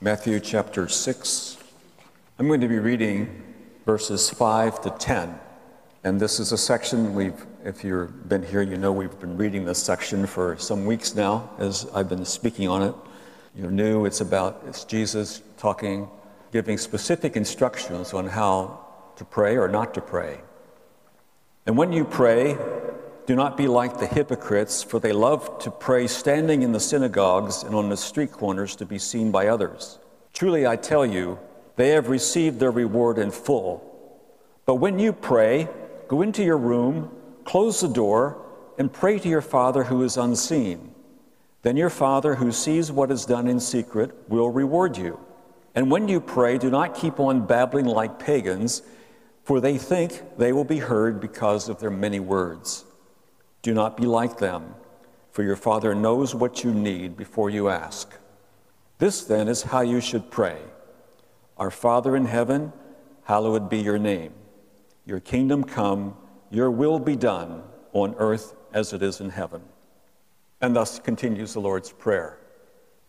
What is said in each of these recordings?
Matthew chapter 6. I'm going to be reading verses 5 to 10. And this is a section we've, if you've been here, you know we've been reading this section for some weeks now as I've been speaking on it. You're new, it's about, it's Jesus talking, giving specific instructions on how to pray or not to pray. And when you pray, do not be like the hypocrites, for they love to pray standing in the synagogues and on the street corners to be seen by others. Truly, I tell you, they have received their reward in full. But when you pray, go into your room, close the door, and pray to your Father who is unseen. Then your Father who sees what is done in secret will reward you. And when you pray, do not keep on babbling like pagans, for they think they will be heard because of their many words. Do not be like them, for your Father knows what you need before you ask. This then is how you should pray Our Father in heaven, hallowed be your name. Your kingdom come, your will be done on earth as it is in heaven. And thus continues the Lord's Prayer.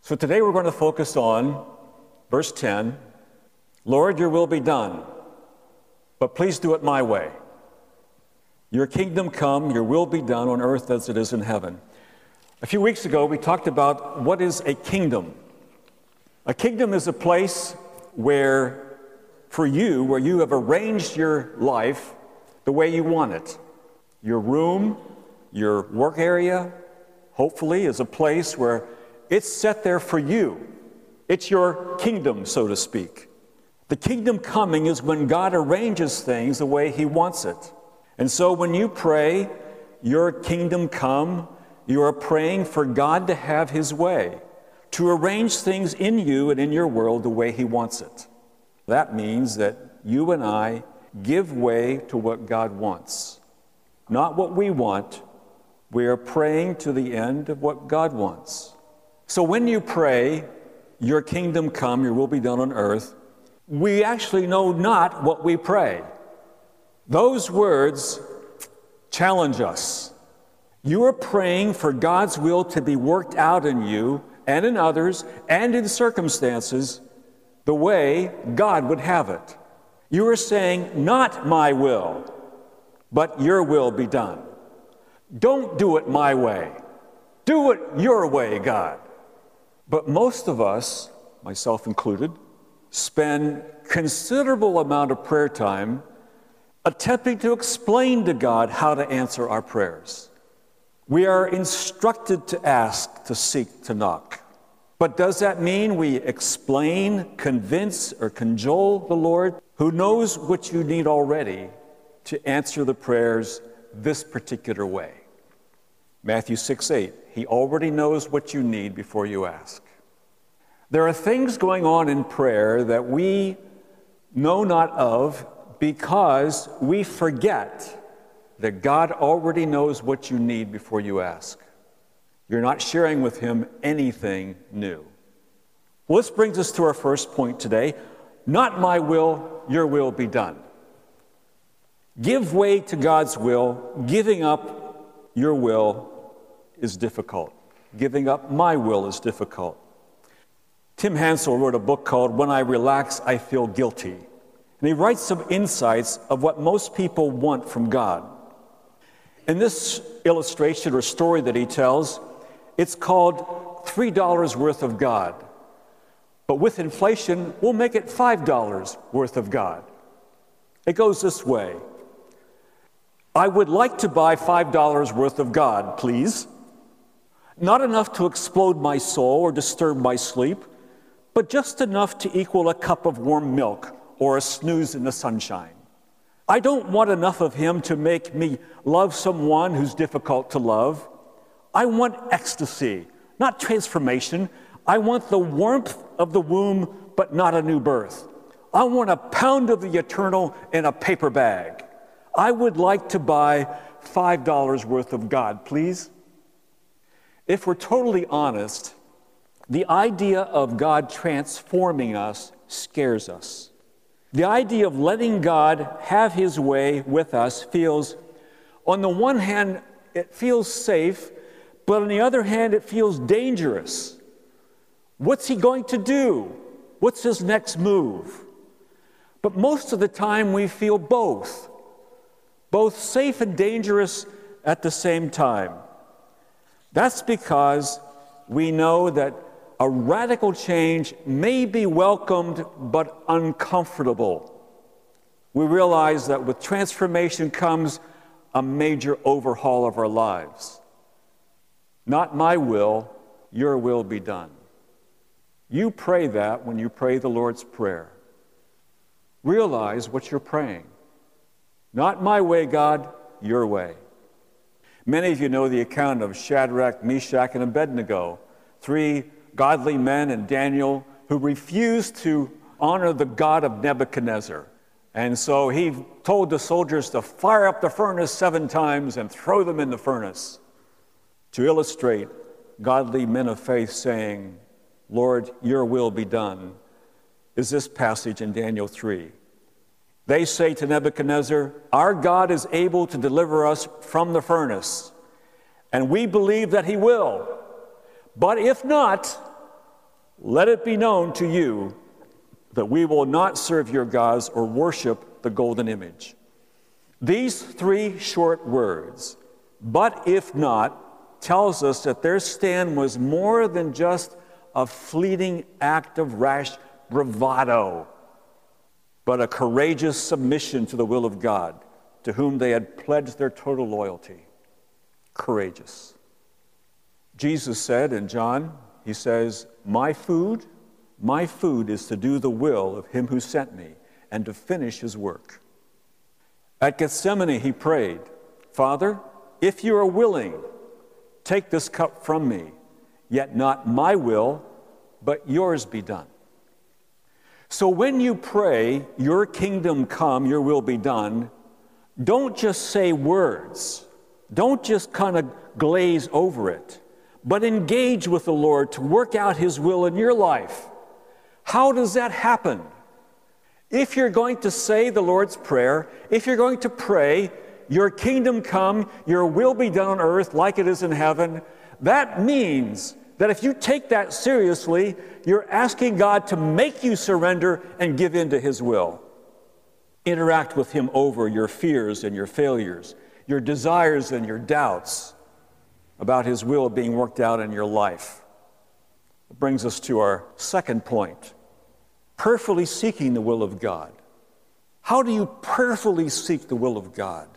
So today we're going to focus on verse 10 Lord, your will be done, but please do it my way. Your kingdom come, your will be done on earth as it is in heaven. A few weeks ago, we talked about what is a kingdom. A kingdom is a place where, for you, where you have arranged your life the way you want it. Your room, your work area, hopefully, is a place where it's set there for you. It's your kingdom, so to speak. The kingdom coming is when God arranges things the way He wants it. And so when you pray, Your kingdom come, you are praying for God to have His way, to arrange things in you and in your world the way He wants it. That means that you and I give way to what God wants, not what we want. We are praying to the end of what God wants. So when you pray, Your kingdom come, Your will be done on earth, we actually know not what we pray. Those words challenge us. You are praying for God's will to be worked out in you and in others and in circumstances the way God would have it. You are saying, Not my will, but your will be done. Don't do it my way. Do it your way, God. But most of us, myself included, spend considerable amount of prayer time attempting to explain to God how to answer our prayers. We are instructed to ask, to seek, to knock. But does that mean we explain, convince, or cajole the Lord, who knows what you need already, to answer the prayers this particular way? Matthew 6 8, He already knows what you need before you ask. There are things going on in prayer that we know not of because we forget that God already knows what you need before you ask. You're not sharing with Him anything new. Well, this brings us to our first point today. Not my will, your will be done. Give way to God's will. Giving up your will is difficult. Giving up my will is difficult. Tim Hansel wrote a book called When I Relax, I Feel Guilty. And he writes some insights of what most people want from God. In this illustration or story that he tells, it's called $3 worth of God. But with inflation, we'll make it $5 worth of God. It goes this way I would like to buy $5 worth of God, please. Not enough to explode my soul or disturb my sleep, but just enough to equal a cup of warm milk or a snooze in the sunshine. I don't want enough of Him to make me love someone who's difficult to love. I want ecstasy, not transformation. I want the warmth of the womb, but not a new birth. I want a pound of the eternal in a paper bag. I would like to buy $5 worth of God, please. If we're totally honest, the idea of God transforming us scares us. The idea of letting God have his way with us feels, on the one hand, it feels safe, but on the other hand, it feels dangerous. What's he going to do? What's his next move? But most of the time, we feel both, both safe and dangerous at the same time. That's because we know that a radical change may be welcomed but uncomfortable. We realize that with transformation comes a major overhaul of our lives. Not my will, your will be done. You pray that when you pray the Lord's Prayer. Realize what you're praying. Not my way, God, your way. Many of you know the account of Shadrach, Meshach, and Abednego, three godly men and Daniel who refused to honor the God of Nebuchadnezzar. And so he told the soldiers to fire up the furnace seven times and throw them in the furnace to illustrate godly men of faith saying, Lord, your will be done, is this passage in Daniel 3. They say to Nebuchadnezzar, Our God is able to deliver us from the furnace, and we believe that he will. But if not, let it be known to you that we will not serve your gods or worship the golden image. These three short words, but if not, tells us that their stand was more than just a fleeting act of rash bravado, but a courageous submission to the will of God, to whom they had pledged their total loyalty. Courageous. Jesus said in John, He says, My food, my food is to do the will of Him who sent me and to finish His work. At Gethsemane, He prayed, Father, if you are willing, take this cup from me, yet not my will, but yours be done. So when you pray, Your kingdom come, Your will be done, don't just say words. Don't just kind of glaze over it, but engage with the Lord to work out His will in your life. How does that happen? If you're going to say the Lord's Prayer, if you're going to pray, Your kingdom come, Your will be done on earth like it is in heaven, that means that if you take that seriously, you're asking God to make you surrender and give in to His will. Interact with Him over your fears and your failures, your desires and your doubts about His will being worked out in your life. It brings us to our second point prayerfully seeking the will of God. How do you prayerfully seek the will of God?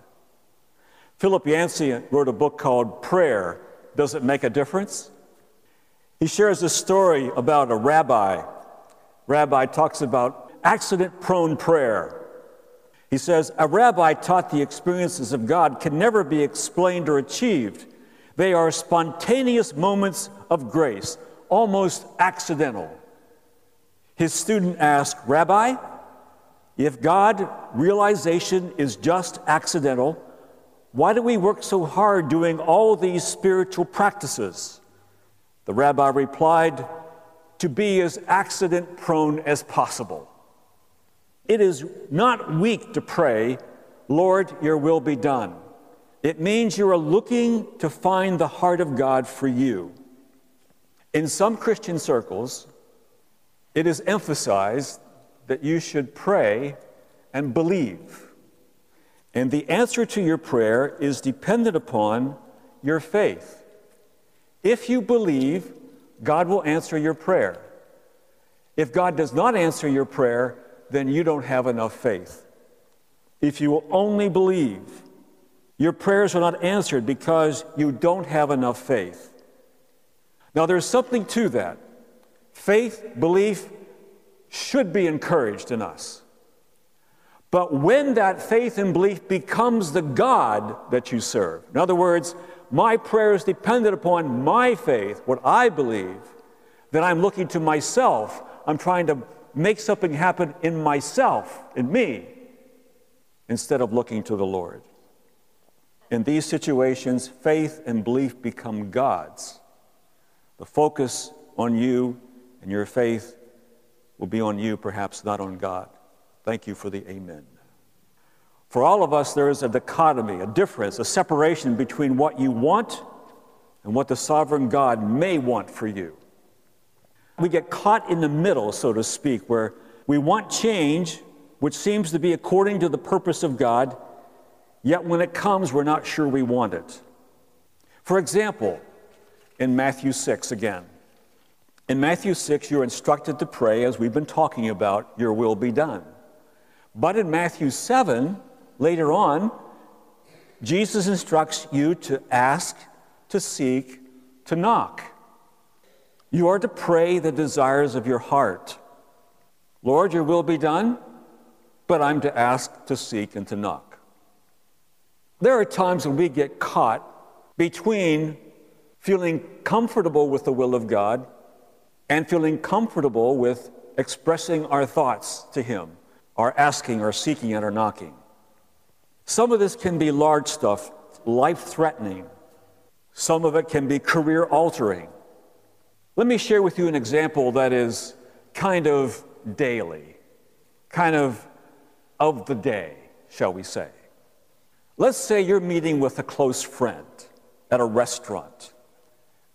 Philip Yancey wrote a book called Prayer Does It Make a Difference? He shares a story about a rabbi. Rabbi talks about accident prone prayer. He says, A rabbi taught the experiences of God can never be explained or achieved. They are spontaneous moments of grace, almost accidental. His student asked, Rabbi, if God realization is just accidental, why do we work so hard doing all these spiritual practices? The rabbi replied, To be as accident prone as possible. It is not weak to pray, Lord, your will be done. It means you are looking to find the heart of God for you. In some Christian circles, it is emphasized that you should pray and believe. And the answer to your prayer is dependent upon your faith. If you believe, God will answer your prayer. If God does not answer your prayer, then you don't have enough faith. If you will only believe, your prayers are not answered because you don't have enough faith. Now, there's something to that. Faith, belief should be encouraged in us. But when that faith and belief becomes the God that you serve, in other words, my prayer is dependent upon my faith, what I believe, then I'm looking to myself. I'm trying to make something happen in myself, in me, instead of looking to the Lord. In these situations, faith and belief become God's. The focus on you and your faith will be on you, perhaps not on God. Thank you for the amen. For all of us, there is a dichotomy, a difference, a separation between what you want and what the sovereign God may want for you. We get caught in the middle, so to speak, where we want change, which seems to be according to the purpose of God, yet when it comes, we're not sure we want it. For example, in Matthew 6 again. In Matthew 6, you're instructed to pray, as we've been talking about, your will be done. But in Matthew 7, later on, Jesus instructs you to ask, to seek, to knock. You are to pray the desires of your heart. Lord, your will be done, but I'm to ask, to seek, and to knock. There are times when we get caught between feeling comfortable with the will of God and feeling comfortable with expressing our thoughts to Him, our asking, our seeking, and our knocking. Some of this can be large stuff, life threatening. Some of it can be career altering. Let me share with you an example that is kind of daily, kind of of the day, shall we say. Let's say you're meeting with a close friend at a restaurant.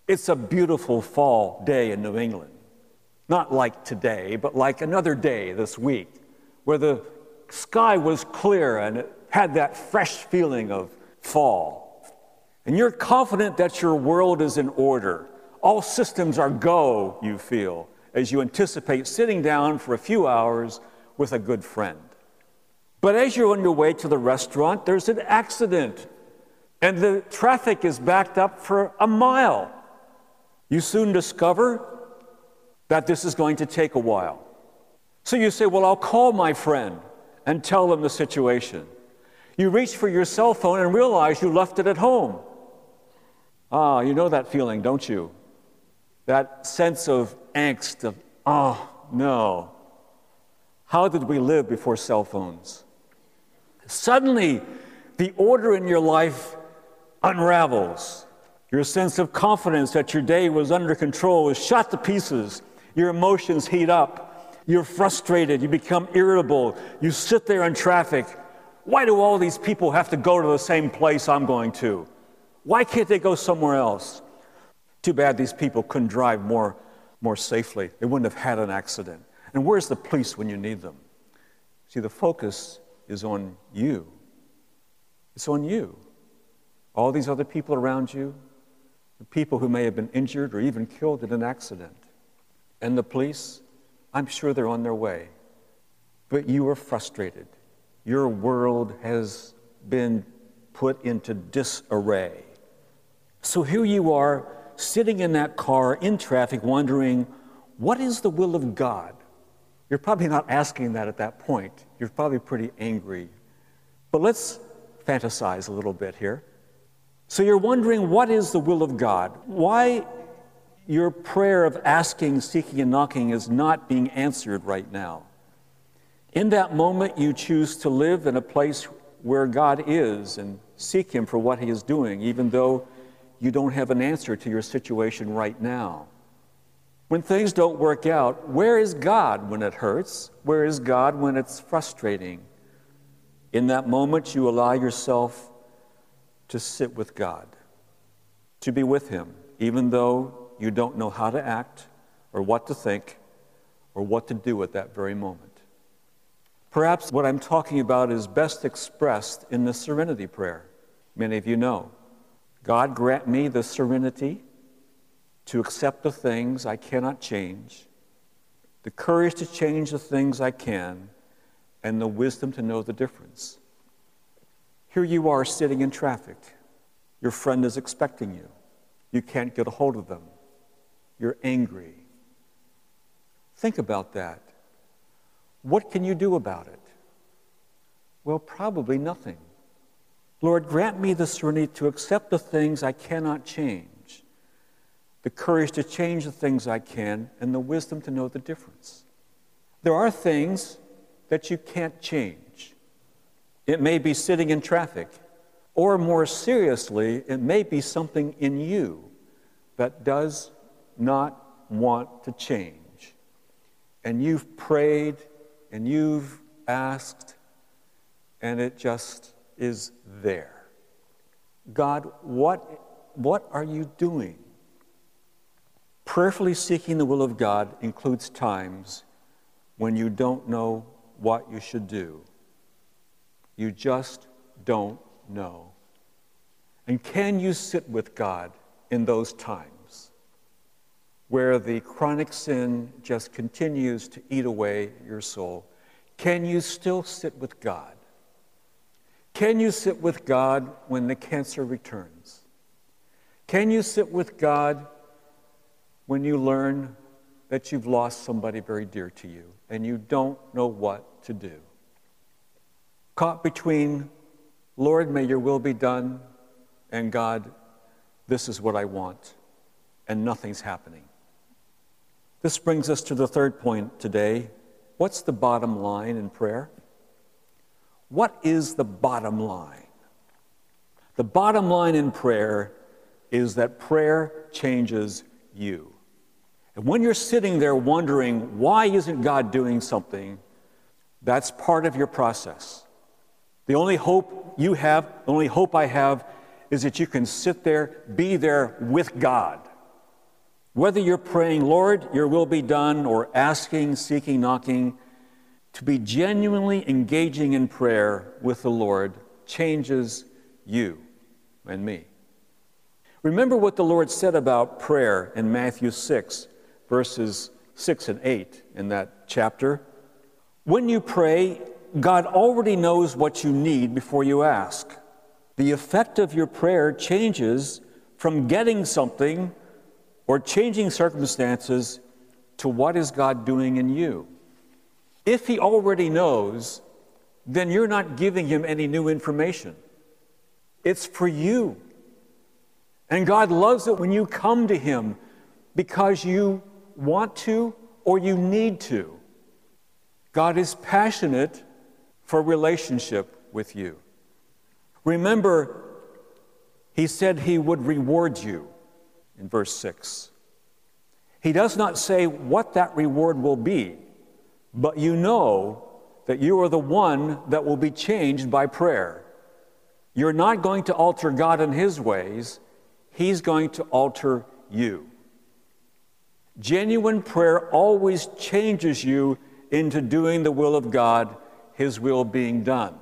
It's a beautiful fall day in New England. Not like today, but like another day this week, where the sky was clear and it had that fresh feeling of fall. And you're confident that your world is in order. All systems are go, you feel, as you anticipate sitting down for a few hours with a good friend. But as you're on your way to the restaurant, there's an accident and the traffic is backed up for a mile. You soon discover that this is going to take a while. So you say, Well, I'll call my friend and tell them the situation. You reach for your cell phone and realize you left it at home. Ah, you know that feeling, don't you? That sense of angst of, oh, no. How did we live before cell phones? Suddenly, the order in your life unravels. Your sense of confidence that your day was under control is shot to pieces. Your emotions heat up. You're frustrated. You become irritable. You sit there in traffic. Why do all these people have to go to the same place I'm going to? Why can't they go somewhere else? Too bad these people couldn't drive more, more safely. They wouldn't have had an accident. And where's the police when you need them? See, the focus is on you. It's on you all these other people around you, the people who may have been injured or even killed in an accident. And the police, I'm sure they're on their way. But you are frustrated. Your world has been put into disarray. So here you are, sitting in that car in traffic, wondering, what is the will of God? You're probably not asking that at that point. You're probably pretty angry. But let's fantasize a little bit here. So you're wondering what is the will of God? Why your prayer of asking, seeking, and knocking is not being answered right now. In that moment, you choose to live in a place where God is and seek Him for what He is doing, even though you don't have an answer to your situation right now. When things don't work out, where is God when it hurts? Where is God when it's frustrating? In that moment, you allow yourself to sit with God, to be with Him, even though you don't know how to act or what to think or what to do at that very moment. Perhaps what I'm talking about is best expressed in the serenity prayer. Many of you know. God grant me the serenity to accept the things I cannot change, the courage to change the things I can, and the wisdom to know the difference. Here you are sitting in traffic. Your friend is expecting you. You can't get a hold of them. You're angry. Think about that. What can you do about it? Well, probably nothing. Lord, grant me the serenity to accept the things I cannot change, the courage to change the things I can, and the wisdom to know the difference. There are things that you can't change. It may be sitting in traffic, or more seriously, it may be something in you that does not want to change. And you've prayed and you've asked, and it just is there. God, what, what are you doing? Prayerfully seeking the will of God includes times when you don't know what you should do. You just don't know. And can you sit with God in those times where the chronic sin just continues to eat away your soul? Can you still sit with God? Can you sit with God when the cancer returns? Can you sit with God when you learn that you've lost somebody very dear to you and you don't know what to do? Caught between, Lord, may your will be done, and God, this is what I want, and nothing's happening. This brings us to the third point today. What's the bottom line in prayer? What is the bottom line? The bottom line in prayer is that prayer changes you. And when you're sitting there wondering, why isn't God doing something? That's part of your process. The only hope you have, the only hope I have, is that you can sit there, be there with God. Whether you're praying, Lord, your will be done, or asking, seeking, knocking, to be genuinely engaging in prayer with the Lord changes you and me. Remember what the Lord said about prayer in Matthew 6, verses 6 and 8 in that chapter. When you pray, God already knows what you need before you ask. The effect of your prayer changes from getting something or changing circumstances to what is God doing in you. If He already knows, then you're not giving Him any new information. It's for you. And God loves it when you come to Him because you want to or you need to. God is passionate for relationship with you. Remember, He said He would reward you in verse 6. He does not say what that reward will be, but you know that you are the one that will be changed by prayer. You're not going to alter God in His ways, He's going to alter you. Genuine prayer always changes you into doing the will of God, His will being done.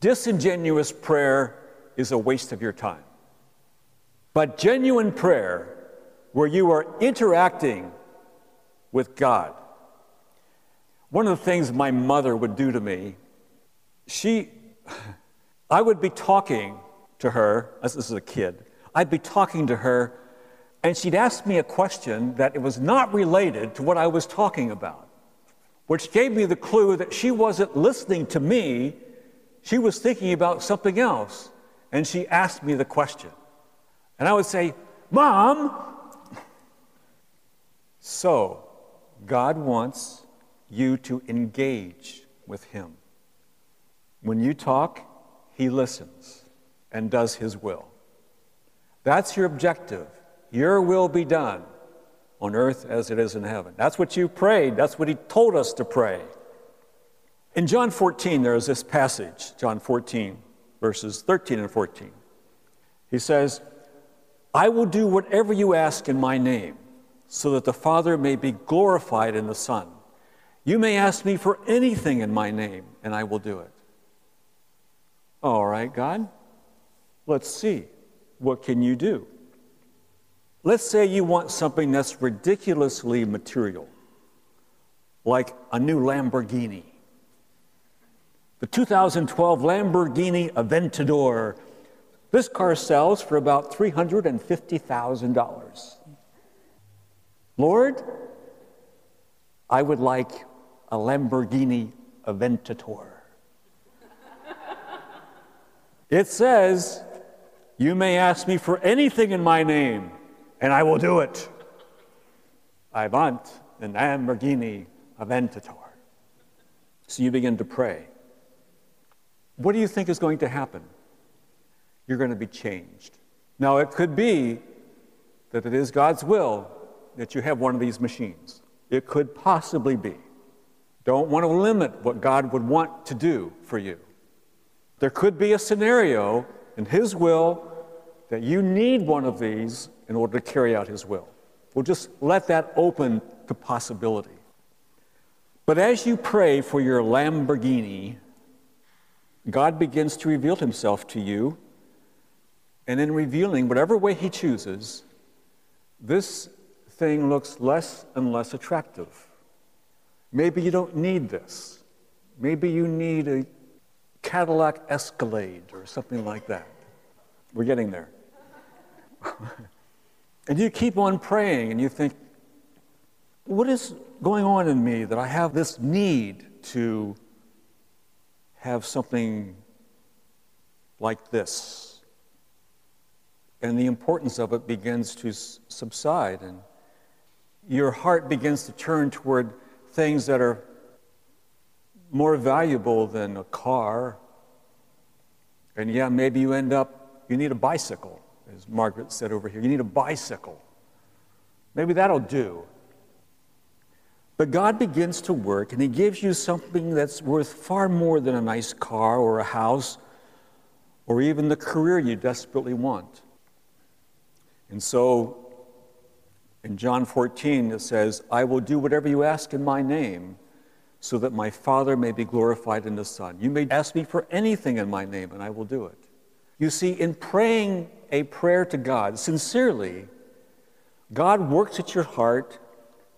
Disingenuous prayer is a waste of your time. But genuine prayer, where you are interacting with God. One of the things my mother would do to me, she, I would be talking to her, as this is a kid, I'd be talking to her, and she'd ask me a question that it was not related to what I was talking about, which gave me the clue that she wasn't listening to me, she was thinking about something else. And she asked me the question. And I would say, Mom! So, God wants you to engage with Him. When you talk, He listens and does His will. That's your objective. Your will be done on earth as it is in heaven. That's what you prayed. That's what He told us to pray. In John 14, there is this passage, John 14, verses 13 and 14. He says, I will do whatever you ask in my name, so that the Father may be glorified in the Son. You may ask me for anything in my name, and I will do it. All right, God. Let's see. What can you do? Let's say you want something that's ridiculously material, like a new Lamborghini. The 2012 Lamborghini Aventador. This car sells for about $350,000. Lord, I would like a Lamborghini Aventador. it says you may ask me for anything in my name, and I will do it. I want an Lamborghini Aventador. So you begin to pray. What do you think is going to happen? You're going to be changed. Now, it could be that it is God's will that you have one of these machines. It could possibly be. Don't want to limit what God would want to do for you. There could be a scenario in His will that you need one of these in order to carry out His will. We'll just let that open to possibility. But as you pray for your Lamborghini, God begins to reveal himself to you. And in revealing, whatever way he chooses, this thing looks less and less attractive. Maybe you don't need this. Maybe you need a Cadillac Escalade or something like that. We're getting there. and you keep on praying and you think, what is going on in me that I have this need to have something like this? And the importance of it begins to subside, and your heart begins to turn toward things that are more valuable than a car. And yeah, maybe you end up, you need a bicycle, as Margaret said over here. You need a bicycle. Maybe that'll do. But God begins to work and He gives you something that's worth far more than a nice car or a house or even the career you desperately want. And so in John 14, it says, I will do whatever you ask in my name so that my Father may be glorified in the Son. You may ask me for anything in my name, and I will do it. You see, in praying a prayer to God sincerely, God works at your heart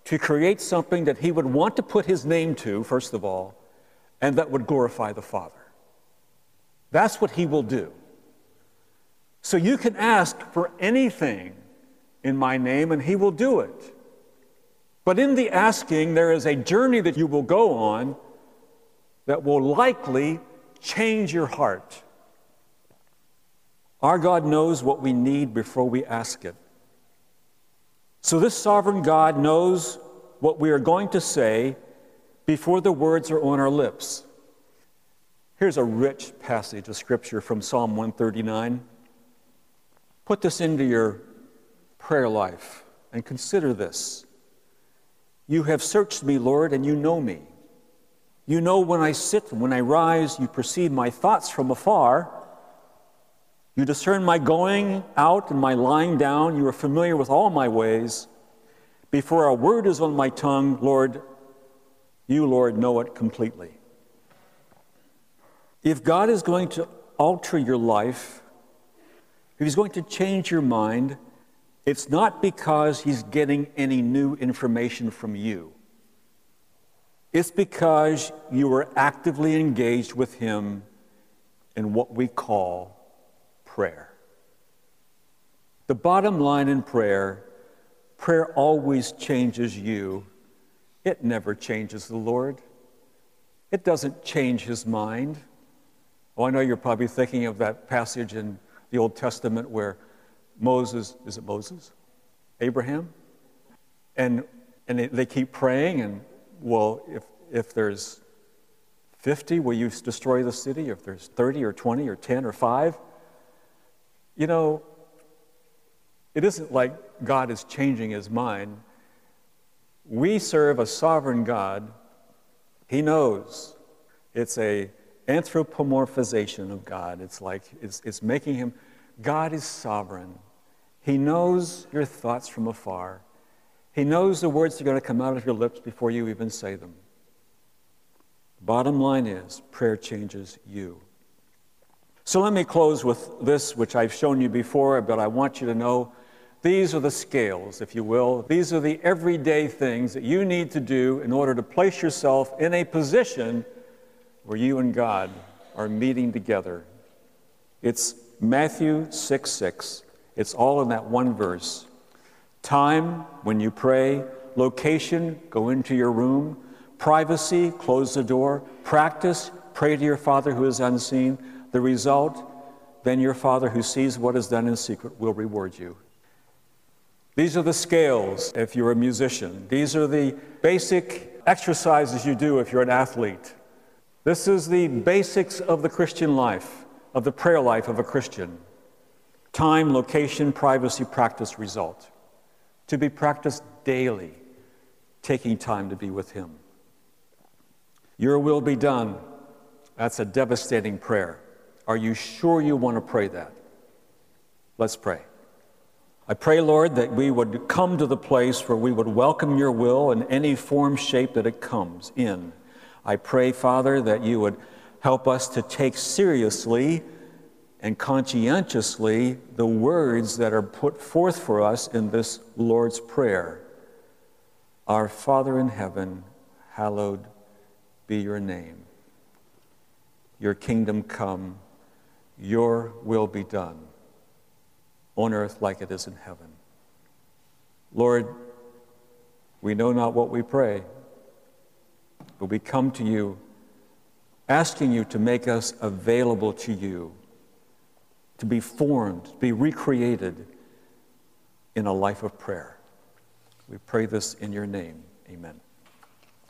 to create something that He would want to put His name to, first of all, and that would glorify the Father. That's what He will do. So you can ask for anything in my name, and He will do it. But in the asking, there is a journey that you will go on that will likely change your heart. Our God knows what we need before we ask it. So, this sovereign God knows what we are going to say before the words are on our lips. Here's a rich passage of scripture from Psalm 139. Put this into your prayer life and consider this. You have searched me, Lord, and you know me. You know when I sit and when I rise, you perceive my thoughts from afar. You discern my going out and my lying down. You are familiar with all my ways. Before a word is on my tongue, Lord, you, Lord, know it completely. If God is going to alter your life, if He's going to change your mind, it's not because he's getting any new information from you. It's because you are actively engaged with him in what we call prayer. The bottom line in prayer prayer always changes you, it never changes the Lord. It doesn't change his mind. Oh, I know you're probably thinking of that passage in the Old Testament where Moses, is it Moses? Abraham? And, and they keep praying, and well, if, if there's 50, will you destroy the city? If there's 30 or 20 or 10 or 5? You know, it isn't like God is changing his mind. We serve a sovereign God. He knows. It's a anthropomorphization of God. It's like it's, it's making him God is sovereign. He knows your thoughts from afar. He knows the words that are going to come out of your lips before you even say them. Bottom line is, prayer changes you. So let me close with this, which I've shown you before, but I want you to know these are the scales, if you will. These are the everyday things that you need to do in order to place yourself in a position where you and God are meeting together. It's Matthew 6 6. It's all in that one verse. Time, when you pray. Location, go into your room. Privacy, close the door. Practice, pray to your Father who is unseen. The result, then your Father who sees what is done in secret will reward you. These are the scales if you're a musician. These are the basic exercises you do if you're an athlete. This is the basics of the Christian life of the prayer life of a Christian time, location, privacy, practice, result. To be practiced daily, taking time to be with Him. Your will be done. That's a devastating prayer. Are you sure you want to pray that? Let's pray. I pray, Lord, that we would come to the place where we would welcome your will in any form, shape that it comes in. I pray, Father, that you would help us to take seriously and conscientiously the words that are put forth for us in this Lord's Prayer. Our Father in heaven, hallowed be your name. Your kingdom come, your will be done, on earth like it is in heaven. Lord, we know not what we pray, but we come to you asking you to make us available to you to be formed, to be recreated in a life of prayer. We pray this in your name. Amen.